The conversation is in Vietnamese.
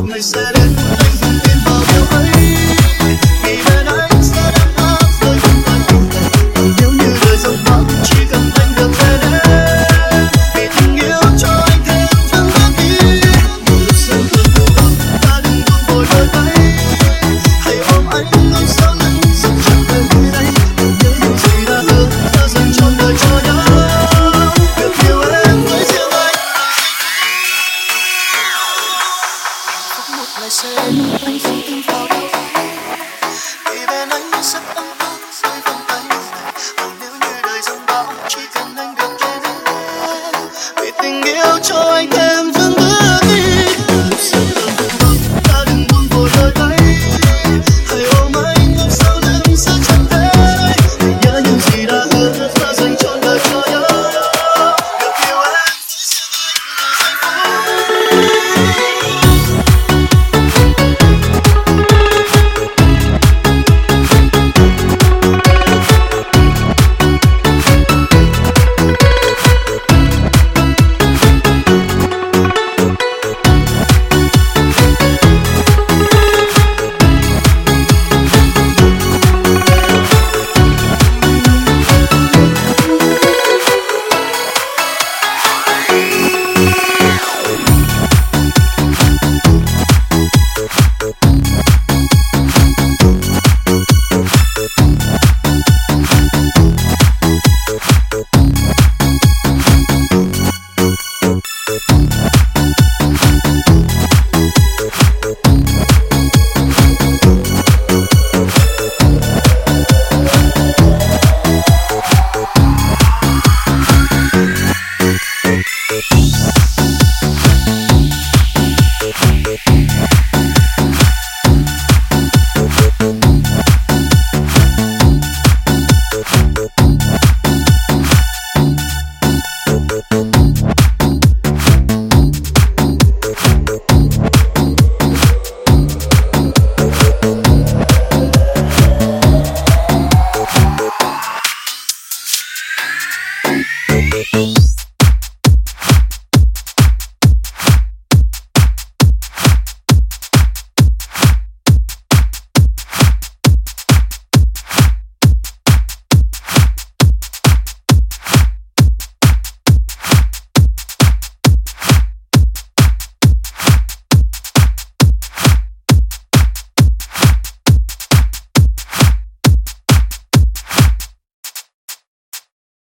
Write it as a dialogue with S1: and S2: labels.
S1: comenzaré cho anh